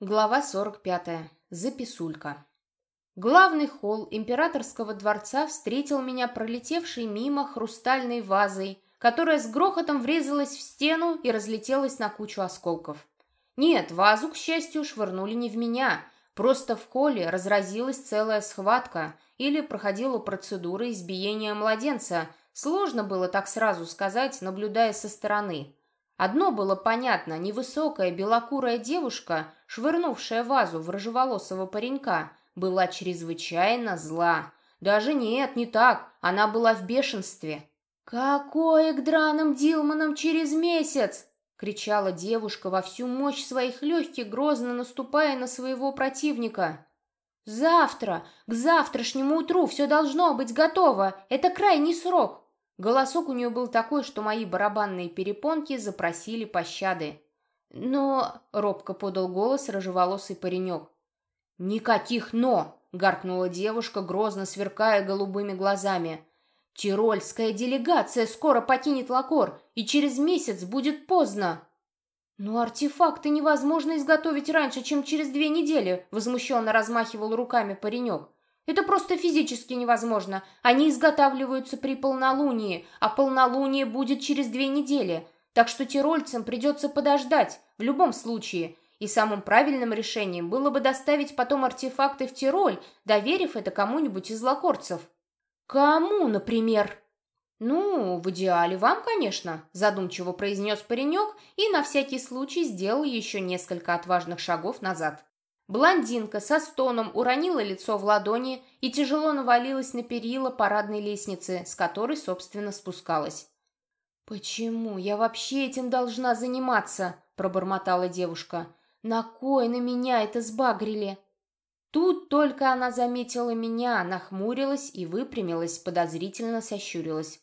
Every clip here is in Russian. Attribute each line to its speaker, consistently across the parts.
Speaker 1: Глава 45. Записулька. Главный холл императорского дворца встретил меня пролетевшей мимо хрустальной вазой, которая с грохотом врезалась в стену и разлетелась на кучу осколков. Нет, вазу, к счастью, швырнули не в меня, просто в холле разразилась целая схватка или проходила процедура избиения младенца. Сложно было так сразу сказать, наблюдая со стороны. Одно было понятно, невысокая белокурая девушка, швырнувшая вазу в рыжеволосого паренька, была чрезвычайно зла. Даже нет, не так, она была в бешенстве. «Какое к драным Дилманам через месяц?» — кричала девушка во всю мощь своих легких, грозно наступая на своего противника. «Завтра, к завтрашнему утру все должно быть готово, это крайний срок!» Голосок у нее был такой, что мои барабанные перепонки запросили пощады. «Но...» — робко подал голос рыжеволосый паренек. «Никаких «но!» — гаркнула девушка, грозно сверкая голубыми глазами. «Тирольская делегация скоро покинет Лакор, и через месяц будет поздно!» «Но артефакты невозможно изготовить раньше, чем через две недели», — возмущенно размахивал руками паренек. Это просто физически невозможно. Они изготавливаются при полнолунии, а полнолуние будет через две недели. Так что тирольцам придется подождать, в любом случае. И самым правильным решением было бы доставить потом артефакты в Тироль, доверив это кому-нибудь из лакорцев. Кому, например? «Ну, в идеале вам, конечно», – задумчиво произнес паренек и на всякий случай сделал еще несколько отважных шагов назад. Блондинка со стоном уронила лицо в ладони и тяжело навалилась на перила парадной лестницы, с которой, собственно, спускалась. «Почему я вообще этим должна заниматься?» – пробормотала девушка. «На кой на меня это сбагрили?» Тут только она заметила меня, нахмурилась и выпрямилась, подозрительно сощурилась.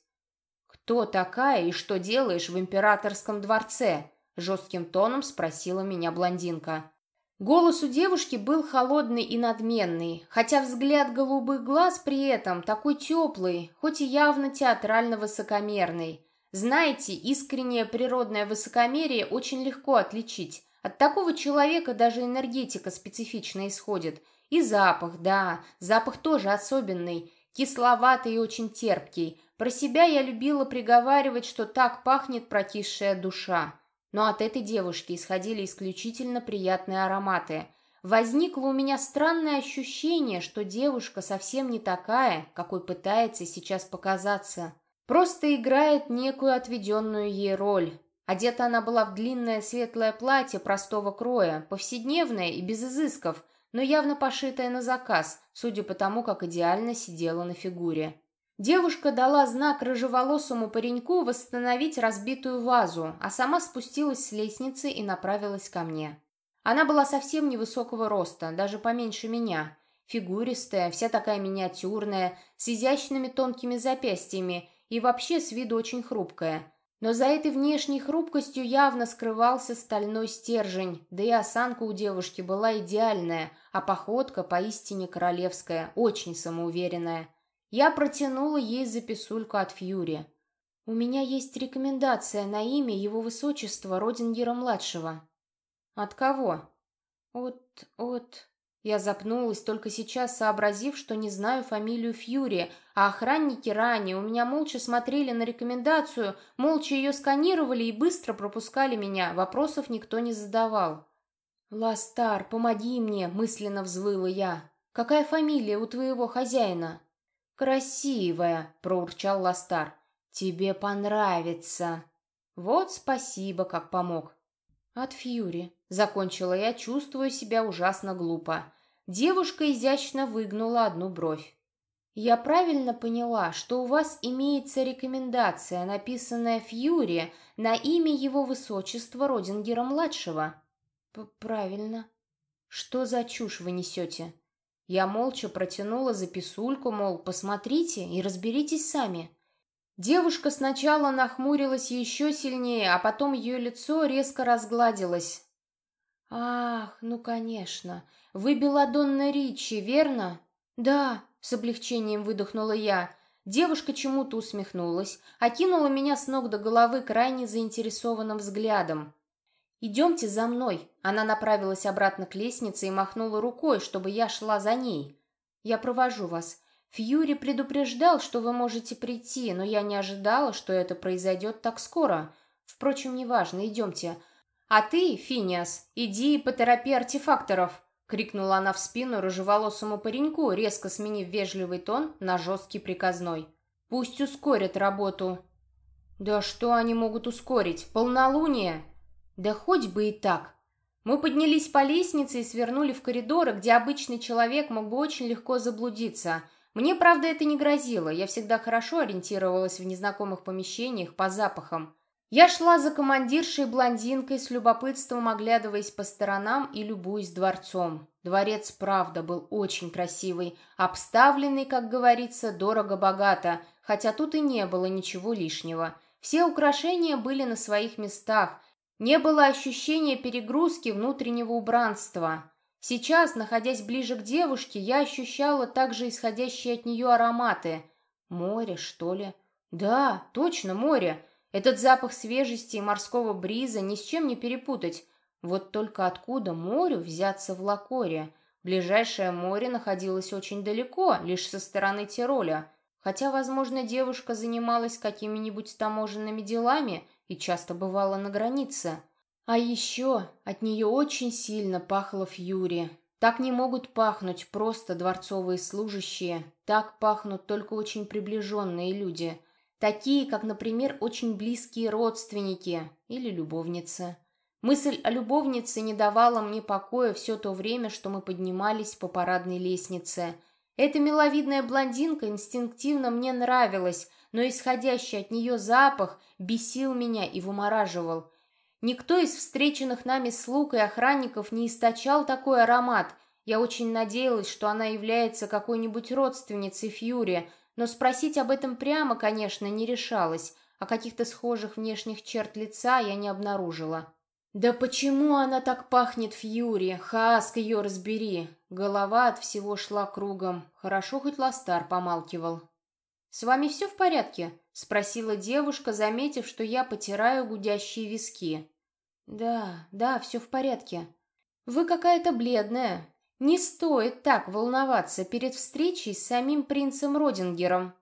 Speaker 1: «Кто такая и что делаешь в императорском дворце?» – жестким тоном спросила меня блондинка. Голос у девушки был холодный и надменный, хотя взгляд голубых глаз при этом такой теплый, хоть и явно театрально высокомерный. Знаете, искреннее природное высокомерие очень легко отличить. От такого человека даже энергетика специфично исходит. И запах, да, запах тоже особенный, кисловатый и очень терпкий. Про себя я любила приговаривать, что так пахнет прокисшая душа но от этой девушки исходили исключительно приятные ароматы. Возникло у меня странное ощущение, что девушка совсем не такая, какой пытается сейчас показаться. Просто играет некую отведенную ей роль. Одета она была в длинное светлое платье простого кроя, повседневное и без изысков, но явно пошитое на заказ, судя по тому, как идеально сидела на фигуре. Девушка дала знак рыжеволосому пареньку восстановить разбитую вазу, а сама спустилась с лестницы и направилась ко мне. Она была совсем невысокого роста, даже поменьше меня. Фигуристая, вся такая миниатюрная, с изящными тонкими запястьями и вообще с виду очень хрупкая. Но за этой внешней хрупкостью явно скрывался стальной стержень, да и осанка у девушки была идеальная, а походка поистине королевская, очень самоуверенная. Я протянула ей записульку от Фьюри. «У меня есть рекомендация на имя его высочества Родингера-младшего». «От кого?» «От... от...» Я запнулась, только сейчас сообразив, что не знаю фамилию Фьюри, а охранники ранее у меня молча смотрели на рекомендацию, молча ее сканировали и быстро пропускали меня, вопросов никто не задавал. «Ластар, помоги мне!» — мысленно взвыла я. «Какая фамилия у твоего хозяина?» «Красивая!» — проурчал Ластар. «Тебе понравится!» «Вот спасибо, как помог!» «От Фьюри!» — закончила я, чувствуя себя ужасно глупо. Девушка изящно выгнула одну бровь. «Я правильно поняла, что у вас имеется рекомендация, написанная Фьюри на имя его высочества Родингера-младшего?» «Правильно». «Что за чушь вы несете?» Я молча протянула записульку, мол, посмотрите и разберитесь сами. Девушка сначала нахмурилась еще сильнее, а потом ее лицо резко разгладилось. «Ах, ну, конечно. Вы Беладонна Ричи, верно?» «Да», — с облегчением выдохнула я. Девушка чему-то усмехнулась, окинула меня с ног до головы крайне заинтересованным взглядом. «Идемте за мной». Она направилась обратно к лестнице и махнула рукой, чтобы я шла за ней. «Я провожу вас. Фьюри предупреждал, что вы можете прийти, но я не ожидала, что это произойдет так скоро. Впрочем, неважно, идемте. А ты, Финиас, иди и поторопи артефакторов!» — крикнула она в спину рыжеволосому пареньку, резко сменив вежливый тон на жесткий приказной. «Пусть ускорят работу». «Да что они могут ускорить? Полнолуние!» «Да хоть бы и так!» Мы поднялись по лестнице и свернули в коридоры, где обычный человек мог бы очень легко заблудиться. Мне, правда, это не грозило, я всегда хорошо ориентировалась в незнакомых помещениях по запахам. Я шла за командиршей блондинкой с любопытством, оглядываясь по сторонам и любуясь дворцом. Дворец, правда, был очень красивый, обставленный, как говорится, дорого-богато, хотя тут и не было ничего лишнего. Все украшения были на своих местах, не было ощущения перегрузки внутреннего убранства. Сейчас, находясь ближе к девушке, я ощущала также исходящие от нее ароматы. Море, что ли? Да, точно, море. Этот запах свежести и морского бриза ни с чем не перепутать. Вот только откуда морю взяться в Лакоре? Ближайшее море находилось очень далеко, лишь со стороны Тироля. Хотя, возможно, девушка занималась какими-нибудь таможенными делами и часто бывала на границе. А еще от нее очень сильно пахло фьюри. Так не могут пахнуть просто дворцовые служащие, так пахнут только очень приближенные люди. Такие, как, например, очень близкие родственники или любовницы. Мысль о любовнице не давала мне покоя все то время, что мы поднимались по парадной лестнице. Эта миловидная блондинка инстинктивно мне нравилась, но исходящий от нее запах бесил меня и вымораживал. Никто из встреченных нами слуг и охранников не источал такой аромат. Я очень надеялась, что она является какой-нибудь родственницей Фьюри, но спросить об этом прямо, конечно, не решалась, а каких-то схожих внешних черт лица я не обнаружила. «Да почему она так пахнет Фьюри? Хаск ее разбери!» Голова от всего шла кругом. Хорошо хоть Ластар помалкивал. «С вами все в порядке?» — спросила девушка, заметив, что я потираю гудящие виски. «Да, да, все в порядке. Вы какая-то бледная. Не стоит так волноваться перед встречей с самим принцем Родингером.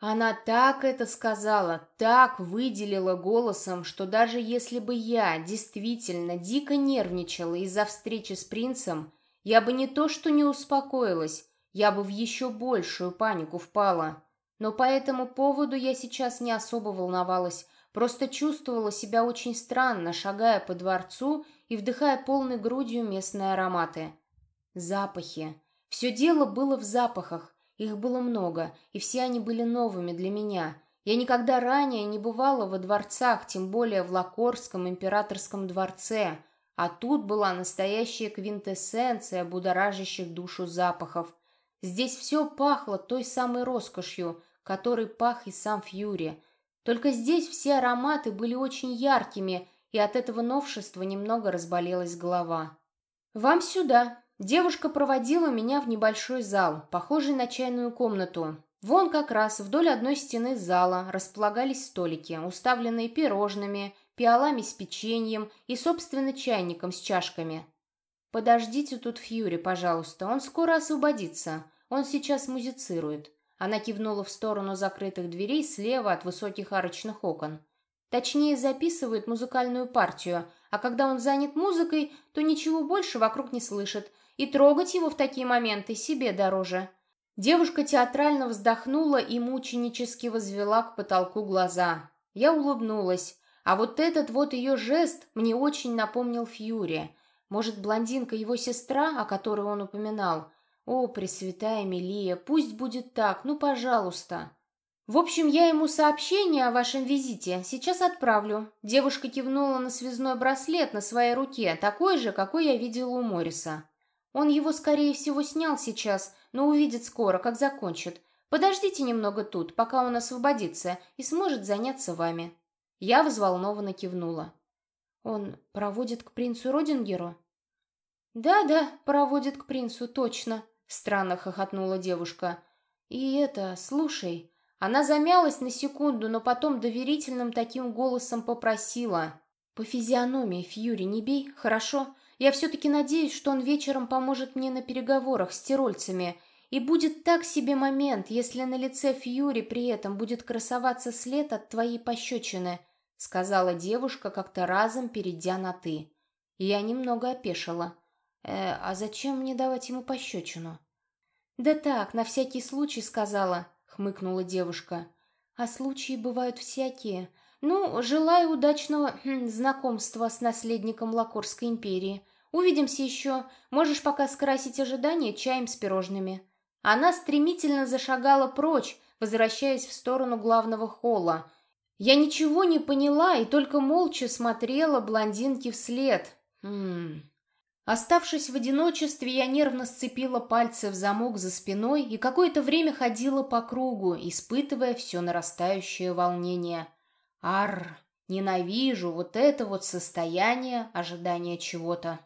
Speaker 1: Она так это сказала, так выделила голосом, что даже если бы я действительно дико нервничала из-за встречи с принцем, я бы не то что не успокоилась, я бы в еще большую панику впала. Но по этому поводу я сейчас не особо волновалась, просто чувствовала себя очень странно, шагая по дворцу и вдыхая полной грудью местные ароматы. Запахи. Все дело было в запахах. Их было много, и все они были новыми для меня. Я никогда ранее не бывала во дворцах, тем более в Лакорском императорском дворце. А тут была настоящая квинтэссенция будоражащих душу запахов. Здесь все пахло той самой роскошью, которой пах и сам Фьюри. Только здесь все ароматы были очень яркими, и от этого новшества немного разболелась голова. «Вам сюда!» Девушка проводила меня в небольшой зал, похожий на чайную комнату. Вон как раз вдоль одной стены зала располагались столики, уставленные пирожными, пиалами с печеньем и, собственно, чайником с чашками. «Подождите тут Фьюри, пожалуйста, он скоро освободится. Он сейчас музицирует». Она кивнула в сторону закрытых дверей слева от высоких арочных окон. Точнее, записывает музыкальную партию, а когда он занят музыкой, то ничего больше вокруг не слышит, и трогать его в такие моменты себе дороже. Девушка театрально вздохнула и мученически возвела к потолку глаза. Я улыбнулась, а вот этот вот ее жест мне очень напомнил Фьюри. Может, блондинка его сестра, о которой он упоминал? О, Пресвятая Мелия, пусть будет так, ну, пожалуйста. В общем, я ему сообщение о вашем визите сейчас отправлю. Девушка кивнула на связной браслет на своей руке, такой же, какой я видела у Мориса. Он его, скорее всего, снял сейчас, но увидит скоро, как закончит. Подождите немного тут, пока он освободится и сможет заняться вами». Я взволнованно кивнула. «Он проводит к принцу Родингеру?» «Да-да, проводит к принцу, точно», — странно хохотнула девушка. «И это, слушай...» Она замялась на секунду, но потом доверительным таким голосом попросила. По физиономии Фьюри не бей, хорошо? Я все-таки надеюсь, что он вечером поможет мне на переговорах с тирольцами. И будет так себе момент, если на лице Фьюри при этом будет красоваться след от твоей пощечины, сказала девушка, как-то разом перейдя на «ты». Я немного опешила. «Э, а зачем мне давать ему пощечину?» «Да так, на всякий случай сказала», — хмыкнула девушка. «А случаи бывают всякие. Ну, желаю удачного хм, знакомства с наследником Лакорской империи. Увидимся еще. Можешь пока скрасить ожидания чаем с пирожными». Она стремительно зашагала прочь, возвращаясь в сторону главного холла. Я ничего не поняла и только молча смотрела блондинке вслед. Хм... Оставшись в одиночестве, я нервно сцепила пальцы в замок за спиной и какое-то время ходила по кругу, испытывая все нарастающее волнение. Ар, ненавижу вот это вот состояние ожидания чего-то.